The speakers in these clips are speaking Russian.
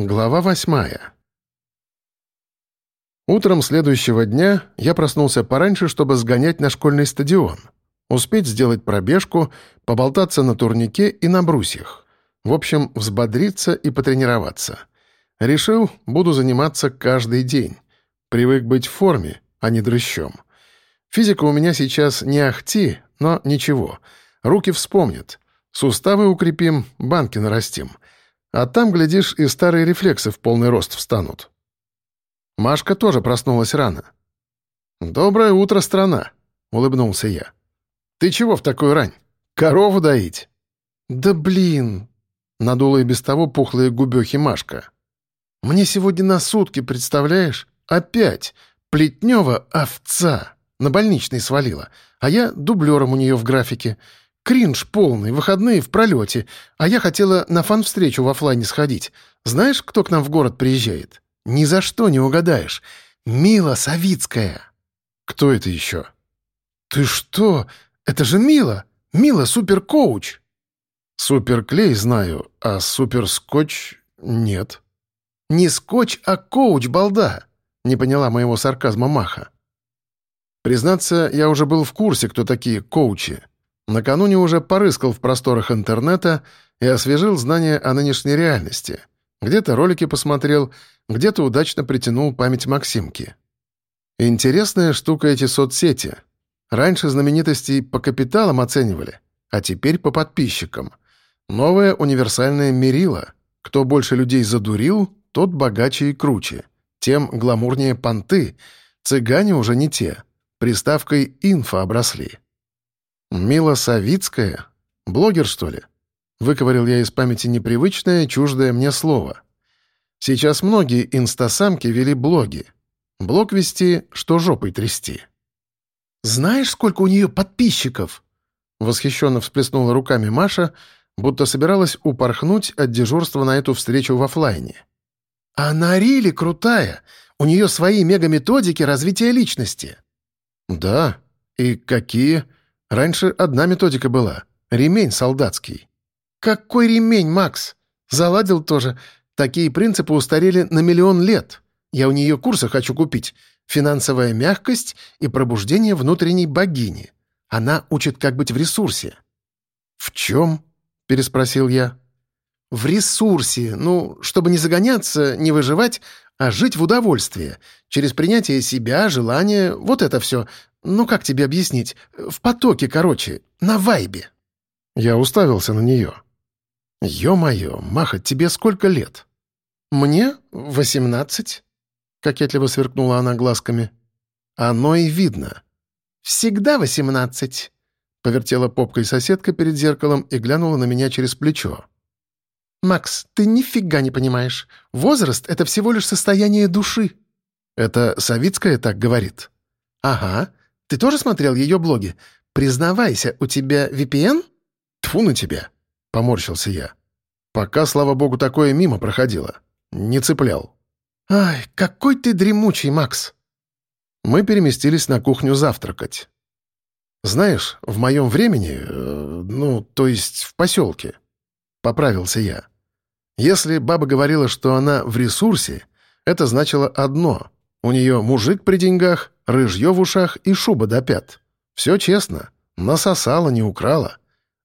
Глава восьмая. Утром следующего дня я проснулся пораньше, чтобы сгонять на школьный стадион. Успеть сделать пробежку, поболтаться на турнике и на брусьях. В общем, взбодриться и потренироваться. Решил, буду заниматься каждый день. Привык быть в форме, а не дрыщом. Физика у меня сейчас не ахти, но ничего. Руки вспомнят. Суставы укрепим, банки нарастим — а там, глядишь, и старые рефлексы в полный рост встанут. Машка тоже проснулась рано. «Доброе утро, страна!» — улыбнулся я. «Ты чего в такую рань? Корову доить?» «Да блин!» — надула и без того пухлые губехи Машка. «Мне сегодня на сутки, представляешь? Опять! Плетнева овца! На больничный свалила, а я дублером у нее в графике. Кринж полный, выходные в пролете. А я хотела на фан-встречу в офлайне сходить. Знаешь, кто к нам в город приезжает? Ни за что не угадаешь. Мила Савицкая. Кто это еще? Ты что? Это же Мила. Мила суперкоуч. Суперклей знаю, а суперскотч нет. Не скотч, а коуч, балда. Не поняла моего сарказма Маха. Признаться, я уже был в курсе, кто такие коучи. Накануне уже порыскал в просторах интернета и освежил знания о нынешней реальности. Где-то ролики посмотрел, где-то удачно притянул память Максимки. Интересная штука эти соцсети. Раньше знаменитостей по капиталам оценивали, а теперь по подписчикам. Новое универсальное мерило. Кто больше людей задурил, тот богаче и круче. Тем гламурнее понты. Цыгане уже не те. Приставкой «инфо» обросли. «Мила Савицкая? Блогер, что ли?» Выковырил я из памяти непривычное, чуждое мне слово. Сейчас многие инстасамки вели блоги. Блог вести, что жопой трясти. «Знаешь, сколько у нее подписчиков?» Восхищенно всплеснула руками Маша, будто собиралась упорхнуть от дежурства на эту встречу в офлайне. «Она рили крутая. У нее свои мегаметодики развития личности». «Да? И какие?» Раньше одна методика была — ремень солдатский. «Какой ремень, Макс? Заладил тоже. Такие принципы устарели на миллион лет. Я у нее курсы хочу купить. Финансовая мягкость и пробуждение внутренней богини. Она учит, как быть в ресурсе». «В чем?» — переспросил я. «В ресурсе. Ну, чтобы не загоняться, не выживать, а жить в удовольствии. Через принятие себя, желания, вот это все. Ну, как тебе объяснить? В потоке, короче, на вайбе». Я уставился на нее. «Ё-моё, Маха, тебе сколько лет?» «Мне восемнадцать», — кокетливо сверкнула она глазками. «Оно и видно». «Всегда восемнадцать», — повертела попкой соседка перед зеркалом и глянула на меня через плечо. «Макс, ты нифига не понимаешь. Возраст — это всего лишь состояние души». «Это Савицкая так говорит?» «Ага. Ты тоже смотрел ее блоги? Признавайся, у тебя VPN?» «Тьфу на тебя!» — поморщился я. «Пока, слава богу, такое мимо проходило. Не цеплял». «Ай, какой ты дремучий, Макс!» Мы переместились на кухню завтракать. «Знаешь, в моем времени, э, ну, то есть в поселке, — поправился я. Если баба говорила, что она в ресурсе, это значило одно — у нее мужик при деньгах, рыжье в ушах и шуба до пят. Все честно, насосала, не украла.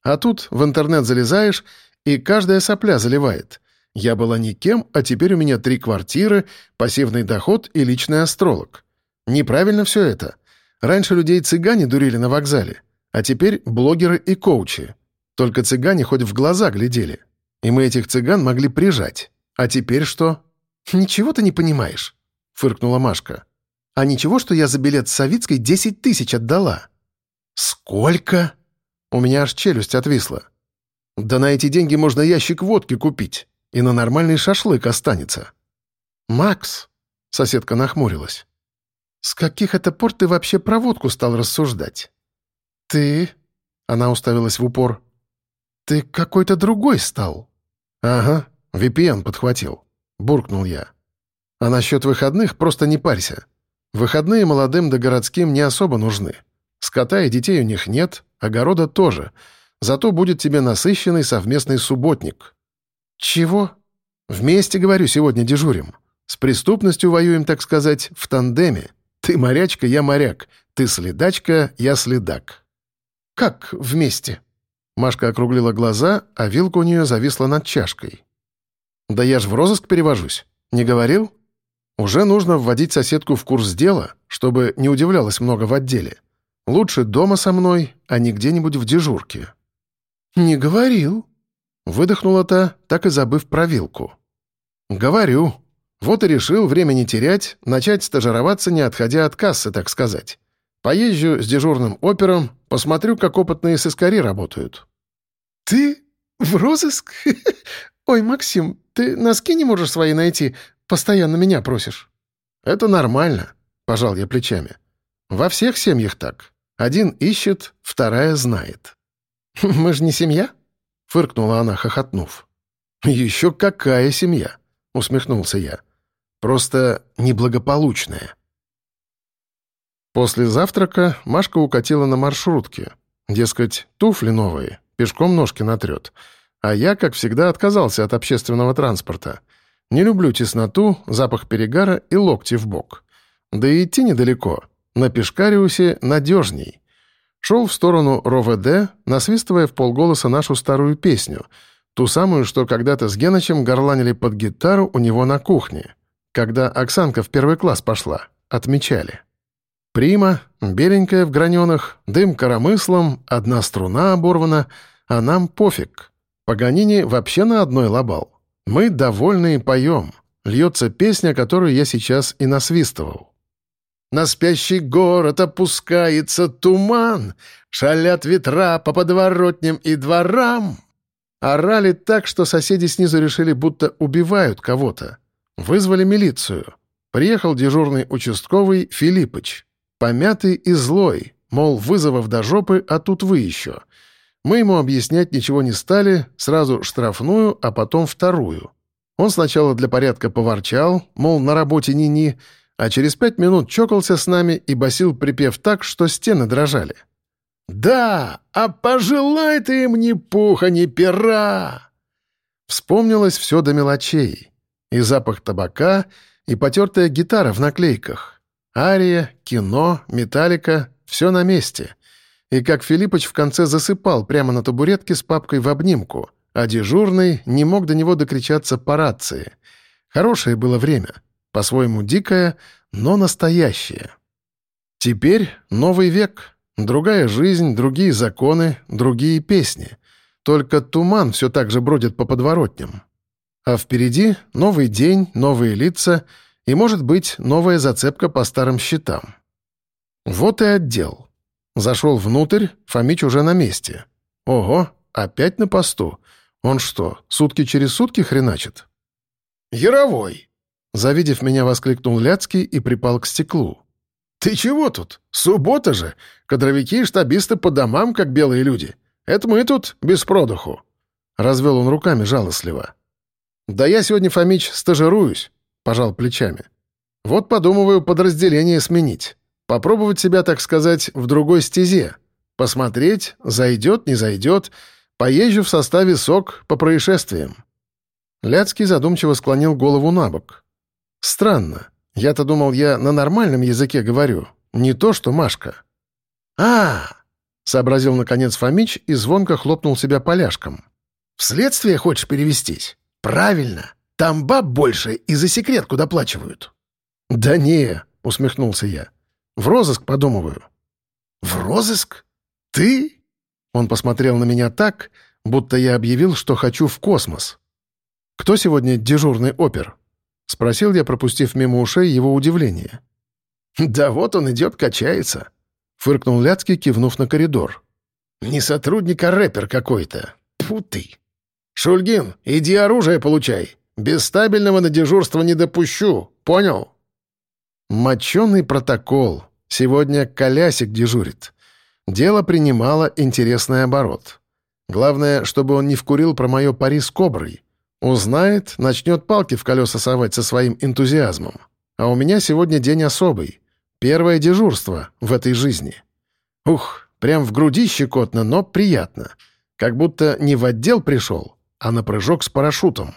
А тут в интернет залезаешь, и каждая сопля заливает. Я была никем, а теперь у меня три квартиры, пассивный доход и личный астролог. Неправильно все это. Раньше людей цыгане дурили на вокзале, а теперь блогеры и коучи. Только цыгане хоть в глаза глядели. И мы этих цыган могли прижать. А теперь что? «Ничего ты не понимаешь», — фыркнула Машка. А ничего, что я за билет с Савицкой 10 тысяч отдала». «Сколько?» У меня аж челюсть отвисла. «Да на эти деньги можно ящик водки купить, и на нормальный шашлык останется». «Макс», — соседка нахмурилась, «с каких это пор ты вообще про водку стал рассуждать?» «Ты...» — она уставилась в упор. «Ты какой-то другой стал». «Ага, VPN подхватил», — буркнул я. «А насчет выходных просто не парься. Выходные молодым да городским не особо нужны. Скота и детей у них нет, огорода тоже. Зато будет тебе насыщенный совместный субботник». «Чего?» Вместе, говорю, сегодня дежурим. С преступностью воюем, так сказать, в тандеме. Ты морячка, я моряк. Ты следачка, я следак». «Как вместе?» Машка округлила глаза, а вилка у нее зависла над чашкой. «Да я ж в розыск перевожусь. Не говорил? Уже нужно вводить соседку в курс дела, чтобы не удивлялась много в отделе. Лучше дома со мной, а не где-нибудь в дежурке». «Не говорил», — выдохнула та, так и забыв про вилку. «Говорю. Вот и решил время не терять, начать стажироваться, не отходя от кассы, так сказать. Поезжу с дежурным опером, посмотрю, как опытные сыскари работают». «Ты в розыск? Ой, Максим, ты носки не можешь свои найти? Постоянно меня просишь». «Это нормально», — пожал я плечами. «Во всех семьях так. Один ищет, вторая знает». «Мы же не семья?» — фыркнула она, хохотнув. «Еще какая семья?» — усмехнулся я. «Просто неблагополучная». После завтрака Машка укатила на маршрутке. Дескать, туфли новые, пешком ножки натрет. А я, как всегда, отказался от общественного транспорта. Не люблю тесноту, запах перегара и локти в бок. Да и идти недалеко. На Пешкариусе надежней. Шел в сторону РОВД, насвистывая в полголоса нашу старую песню, ту самую, что когда-то с Геночем горланили под гитару у него на кухне. Когда Оксанка в первый класс пошла, отмечали. Прима, беленькая в граненах, дым коромыслом, одна струна оборвана, а нам пофиг. Паганини вообще на одной лобал. Мы довольны и поем. Льется песня, которую я сейчас и насвистывал. На спящий город опускается туман, Шалят ветра по подворотням и дворам. Орали так, что соседи снизу решили, будто убивают кого-то. Вызвали милицию. Приехал дежурный участковый Филиппыч. Помятый и злой, мол, вызовов до жопы, а тут вы еще. Мы ему объяснять ничего не стали, сразу штрафную, а потом вторую. Он сначала для порядка поворчал, мол, на работе ни-ни, а через пять минут чокался с нами и басил припев так, что стены дрожали. «Да, а пожелай ты им ни пуха, ни пера!» Вспомнилось все до мелочей. И запах табака, и потертая гитара в наклейках. Ария, кино, металлика — все на месте. И как Филиппыч в конце засыпал прямо на табуретке с папкой в обнимку, а дежурный не мог до него докричаться по рации. Хорошее было время. По-своему дикое, но настоящее. Теперь новый век. Другая жизнь, другие законы, другие песни. Только туман все так же бродит по подворотням. А впереди новый день, новые лица — и, может быть, новая зацепка по старым счетам. Вот и отдел. Зашел внутрь, Фомич уже на месте. Ого, опять на посту. Он что, сутки через сутки хреначит? «Яровой!» Завидев меня, воскликнул Ляцкий и припал к стеклу. «Ты чего тут? Суббота же! Кадровики и штабисты по домам, как белые люди. Это мы тут без продуху!» Развел он руками жалостливо. «Да я сегодня, Фомич, стажируюсь. — пожал плечами. «Вот подумываю подразделение сменить. Попробовать себя, так сказать, в другой стезе. Посмотреть, зайдет, не зайдет. Поезжу в составе СОК по происшествиям». Ляцкий задумчиво склонил голову на бок. «Странно. Я-то думал, я на нормальном языке говорю. Не то, что Машка». «А!» — сообразил, наконец, Фомич и звонко хлопнул себя поляшком. «В следствие хочешь перевестись? Правильно. Там баб больше и за секретку доплачивают». «Да не», — усмехнулся я. «В розыск подумываю». «В розыск? Ты?» Он посмотрел на меня так, будто я объявил, что хочу в космос. «Кто сегодня дежурный опер?» — спросил я, пропустив мимо ушей его удивление. «Да вот он идет, качается», — фыркнул Ляцкий, кивнув на коридор. «Не сотрудник, а рэпер какой-то. Тьфу ты! Шульгин, иди оружие получай. Без стабильного на дежурство не допущу, понял?» Моченый протокол. Сегодня колясик дежурит. Дело принимало интересный оборот. Главное, чтобы он не вкурил про мое пари с коброй. Узнает, начнет палки в колеса совать со своим энтузиазмом. А у меня сегодня день особый. Первое дежурство в этой жизни. Ух, прям в груди щекотно, но приятно. Как будто не в отдел пришел, а на прыжок с парашютом.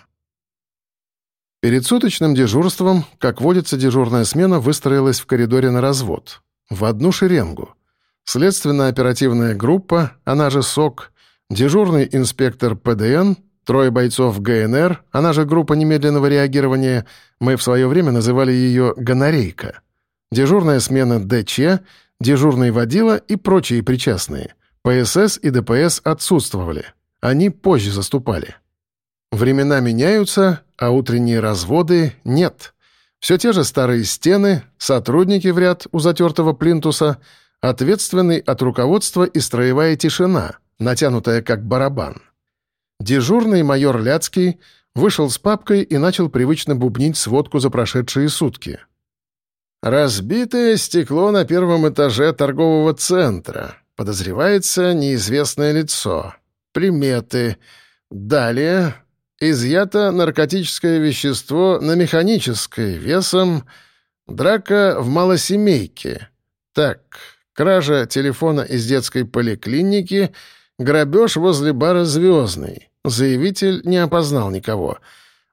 Перед суточным дежурством, как водится, дежурная смена выстроилась в коридоре на развод. В одну шеренгу. Следственно-оперативная группа, она же СОК, дежурный инспектор ПДН, трое бойцов ГНР, она же группа немедленного реагирования, мы в свое время называли ее «гонорейка», дежурная смена ДЧ, дежурный водила и прочие причастные. ПСС и ДПС отсутствовали. Они позже заступали. Времена меняются, а утренние разводы нет. Все те же старые стены, сотрудники в ряд у затертого плинтуса, ответственный от руководства и строевая тишина, натянутая как барабан. Дежурный майор Ляцкий вышел с папкой и начал привычно бубнить сводку за прошедшие сутки. «Разбитое стекло на первом этаже торгового центра. Подозревается неизвестное лицо. Приметы. Далее Изъято наркотическое вещество на механическое весом. Драка в малосемейке. Так, кража телефона из детской поликлиники, грабеж возле бара «Звездный». Заявитель не опознал никого.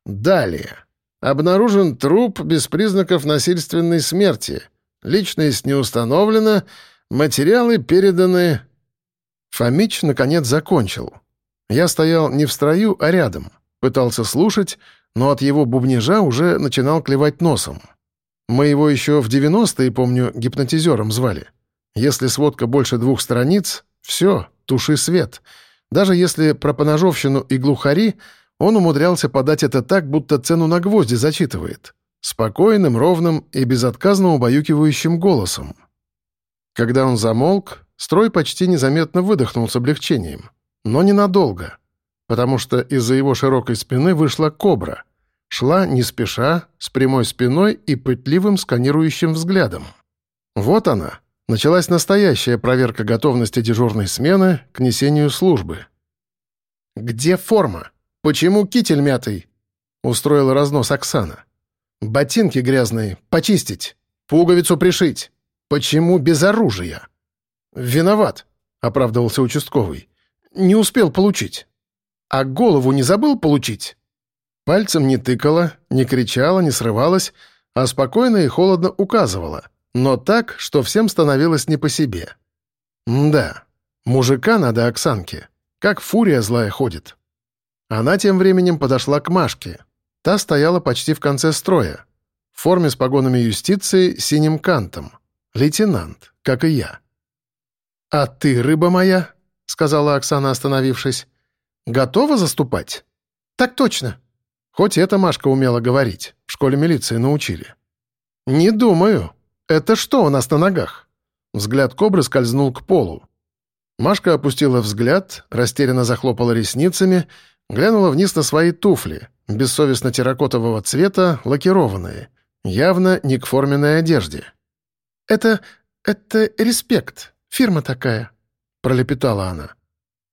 Далее. Обнаружен труп без признаков насильственной смерти. Личность не установлена, материалы переданы... Фомич, наконец, закончил. Я стоял не в строю, а рядом — Пытался слушать, но от его бубнижа уже начинал клевать носом. Мы его еще в 90-е, помню, гипнотизером звали. Если сводка больше двух страниц, все, туши свет. Даже если про поножовщину и глухари, он умудрялся подать это так, будто цену на гвозди зачитывает. Спокойным, ровным и безотказно убаюкивающим голосом. Когда он замолк, строй почти незаметно выдохнул с облегчением. Но ненадолго — потому что из-за его широкой спины вышла кобра. Шла не спеша, с прямой спиной и пытливым сканирующим взглядом. Вот она. Началась настоящая проверка готовности дежурной смены к несению службы. «Где форма? Почему китель мятый?» — устроила разнос Оксана. «Ботинки грязные. Почистить. Пуговицу пришить. Почему без оружия?» «Виноват», — оправдывался участковый. «Не успел получить». А голову не забыл получить?» Пальцем не тыкала, не кричала, не срывалась, а спокойно и холодно указывала, но так, что всем становилось не по себе. да, мужика надо Оксанке, как фурия злая ходит. Она тем временем подошла к Машке. Та стояла почти в конце строя, в форме с погонами юстиции синим кантом. Лейтенант, как и я. «А ты, рыба моя», — сказала Оксана, остановившись, Готова заступать?» «Так точно». Хоть это Машка умела говорить. В школе милиции научили. «Не думаю. Это что у нас на ногах?» Взгляд кобры скользнул к полу. Машка опустила взгляд, растерянно захлопала ресницами, глянула вниз на свои туфли, бессовестно терракотового цвета, лакированные, явно не к форменной одежде. «Это... это респект. Фирма такая», — пролепетала она.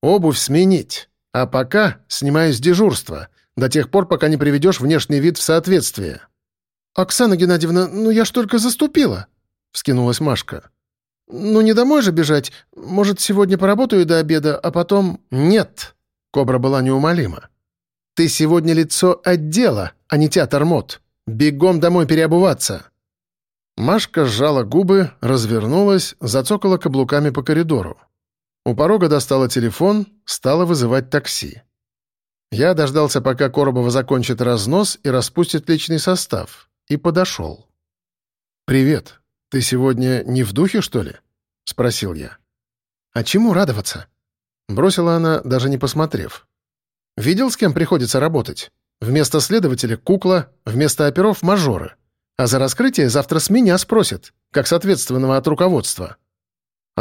«Обувь сменить». А пока снимаю с дежурства, до тех пор, пока не приведешь внешний вид в соответствие». «Оксана Геннадьевна, ну я ж только заступила», — вскинулась Машка. «Ну не домой же бежать. Может, сегодня поработаю до обеда, а потом...» «Нет», — Кобра была неумолима. «Ты сегодня лицо отдела, а не театр мод. Бегом домой переобуваться». Машка сжала губы, развернулась, зацокала каблуками по коридору. У порога достала телефон, стала вызывать такси. Я дождался, пока Коробова закончит разнос и распустит личный состав, и подошел. «Привет. Ты сегодня не в духе, что ли?» — спросил я. «А чему радоваться?» — бросила она, даже не посмотрев. «Видел, с кем приходится работать? Вместо следователя — кукла, вместо оперов — мажоры. А за раскрытие завтра с меня спросят, как с ответственного от руководства».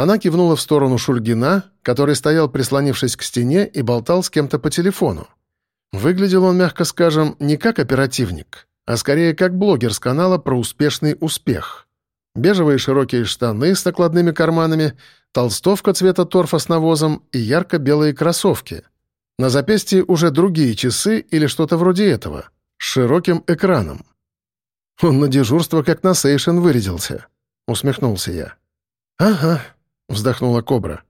Она кивнула в сторону Шульгина, который стоял, прислонившись к стене, и болтал с кем-то по телефону. Выглядел он, мягко скажем, не как оперативник, а скорее как блогер с канала про успешный успех. Бежевые широкие штаны с накладными карманами, толстовка цвета торфа с навозом и ярко-белые кроссовки. На запястье уже другие часы или что-то вроде этого, с широким экраном. «Он на дежурство как на сейшен вырядился», — усмехнулся я. «Ага», вздохнула Кобра.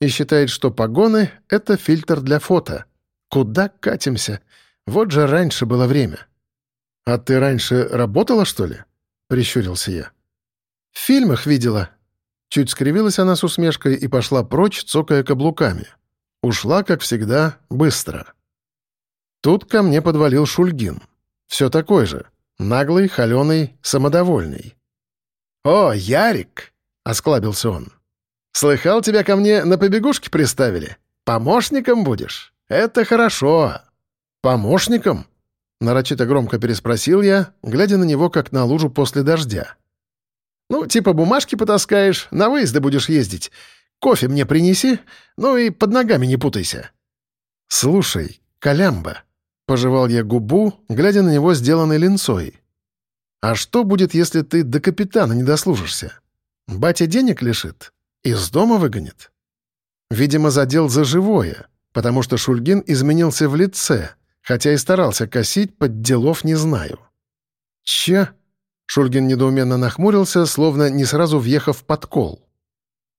«И считает, что погоны — это фильтр для фото. Куда катимся? Вот же раньше было время». «А ты раньше работала, что ли?» — прищурился я. «В фильмах видела». Чуть скривилась она с усмешкой и пошла прочь, цокая каблуками. Ушла, как всегда, быстро. Тут ко мне подвалил Шульгин. Все такой же. Наглый, холеный, самодовольный. «О, Ярик!» — осклабился он. «Слыхал, тебя ко мне на побегушке приставили? Помощником будешь? Это хорошо!» «Помощником?» — нарочито громко переспросил я, глядя на него, как на лужу после дождя. «Ну, типа бумажки потаскаешь, на выезды будешь ездить. Кофе мне принеси, ну и под ногами не путайся». «Слушай, Колямба», Пожевал я губу, глядя на него сделанной линцой. «А что будет, если ты до капитана не дослужишься? Батя денег лишит? Из дома выгонит?» Видимо, задел за живое, потому что Шульгин изменился в лице, хотя и старался косить, под делов не знаю. «Че?» Шульгин недоуменно нахмурился, словно не сразу въехав под кол.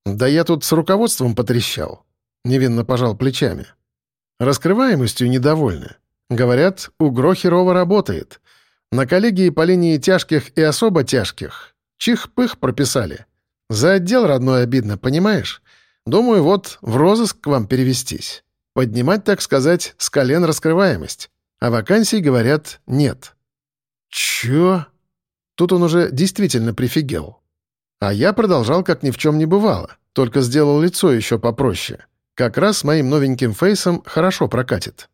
«Да я тут с руководством потрещал», — невинно пожал плечами. «Раскрываемостью недовольны. Говорят, у Грохерова работает. На коллегии по линии тяжких и особо тяжких. Чих-пых прописали. За отдел родной обидно, понимаешь? Думаю, вот в розыск к вам перевестись. Поднимать, так сказать, с колен раскрываемость. А вакансий, говорят, нет. Чё? Тут он уже действительно прифигел. А я продолжал, как ни в чем не бывало, только сделал лицо еще попроще. Как раз моим новеньким фейсом хорошо прокатит.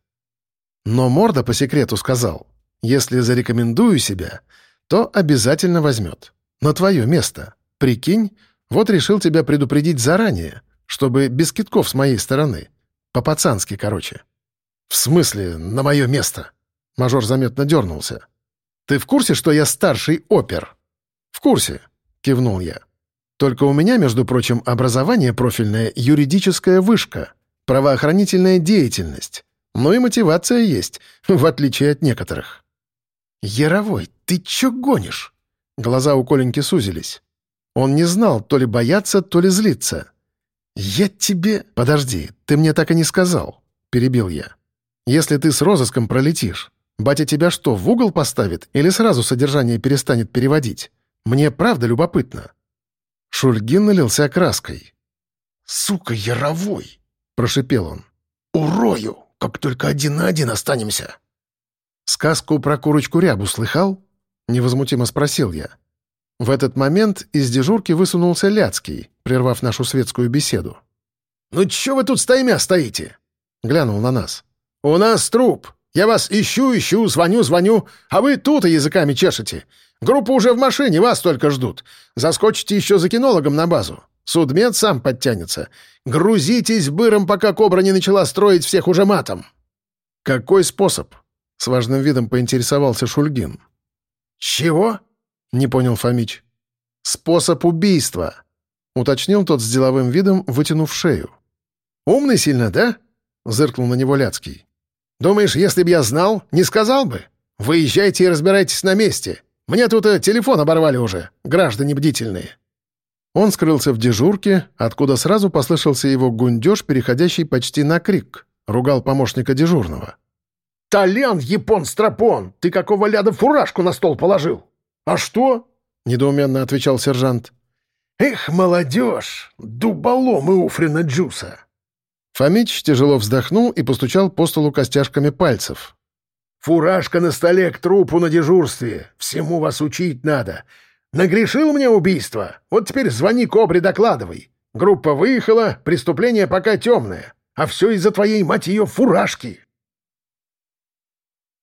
Но Морда по секрету сказал, если зарекомендую себя, то обязательно возьмет. На твое место. Прикинь, вот решил тебя предупредить заранее, чтобы без китков с моей стороны. По-пацански, короче. В смысле, на мое место? Мажор заметно дернулся. Ты в курсе, что я старший опер? В курсе, кивнул я. Только у меня, между прочим, образование профильное юридическая вышка, правоохранительная деятельность. Но и мотивация есть, в отличие от некоторых. «Яровой, ты чё гонишь?» Глаза у Коленьки сузились. Он не знал, то ли бояться, то ли злиться. «Я тебе...» «Подожди, ты мне так и не сказал», — перебил я. «Если ты с розыском пролетишь, батя тебя что, в угол поставит или сразу содержание перестанет переводить? Мне правда любопытно». Шульгин налился краской. «Сука, Яровой!» — прошипел он. «Урою!» как только один на один останемся». «Сказку про курочку рябу слыхал?» — невозмутимо спросил я. В этот момент из дежурки высунулся Ляцкий, прервав нашу светскую беседу. «Ну чё вы тут стоймя стоите?» — глянул на нас. «У нас труп. Я вас ищу, ищу, звоню, звоню, а вы тут и языками чешете. Группа уже в машине, вас только ждут. Заскочите еще за кинологом на базу. Судмед сам подтянется. Грузитесь быром, пока кобра не начала строить всех уже матом». «Какой способ?» — с важным видом поинтересовался Шульгин. «Чего?» — не понял Фомич. «Способ убийства», — уточнил тот с деловым видом, вытянув шею. «Умный сильно, да?» — зыркнул на него Ляцкий. «Думаешь, если б я знал, не сказал бы? Выезжайте и разбирайтесь на месте. Мне тут э, телефон оборвали уже, граждане бдительные». Он скрылся в дежурке, откуда сразу послышался его гундеж, переходящий почти на крик. Ругал помощника дежурного. «Толян, япон-стропон! Ты какого ляда фуражку на стол положил?» «А что?» — недоуменно отвечал сержант. «Эх, молодежь! Дуболомы Уфрина Джуса!» Фомич тяжело вздохнул и постучал по столу костяшками пальцев. «Фуражка на столе к трупу на дежурстве. Всему вас учить надо. Нагрешил мне убийство. Вот теперь звони Кобре, докладывай. Группа выехала, преступление пока темное. А все из-за твоей, мать ее, фуражки.